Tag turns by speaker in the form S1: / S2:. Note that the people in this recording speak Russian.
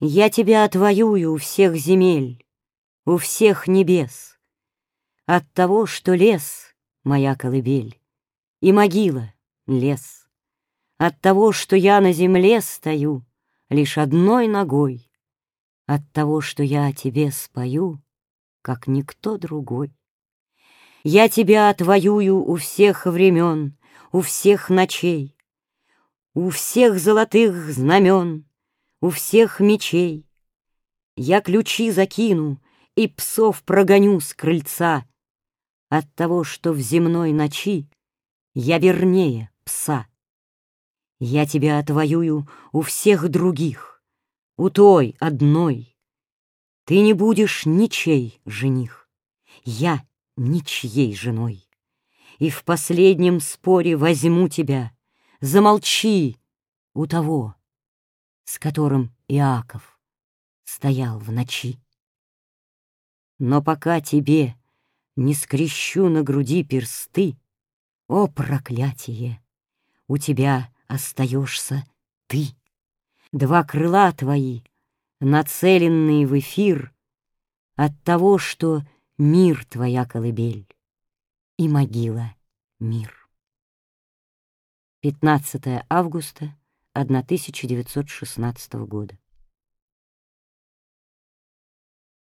S1: Я тебя отвоюю у всех земель, у всех небес, От того, что лес — моя колыбель, И могила — лес, От того, что я на земле стою Лишь одной ногой, От того, что я о тебе спою, Как никто другой. Я тебя отвоюю у всех времен, У всех ночей, У всех золотых знамен, у всех мечей. Я ключи закину и псов прогоню с крыльца От того, что в земной ночи я вернее пса. Я тебя отвоюю у всех других, у той одной. Ты не будешь ничей жених, я ничьей женой. И в последнем споре возьму тебя, замолчи у того, с которым Иаков стоял в ночи. Но пока тебе не скрещу на груди персты, О, проклятие! У тебя остаешься ты. Два крыла твои, нацеленные в эфир, От того, что мир твоя колыбель И могила мир. 15 августа 1916 года.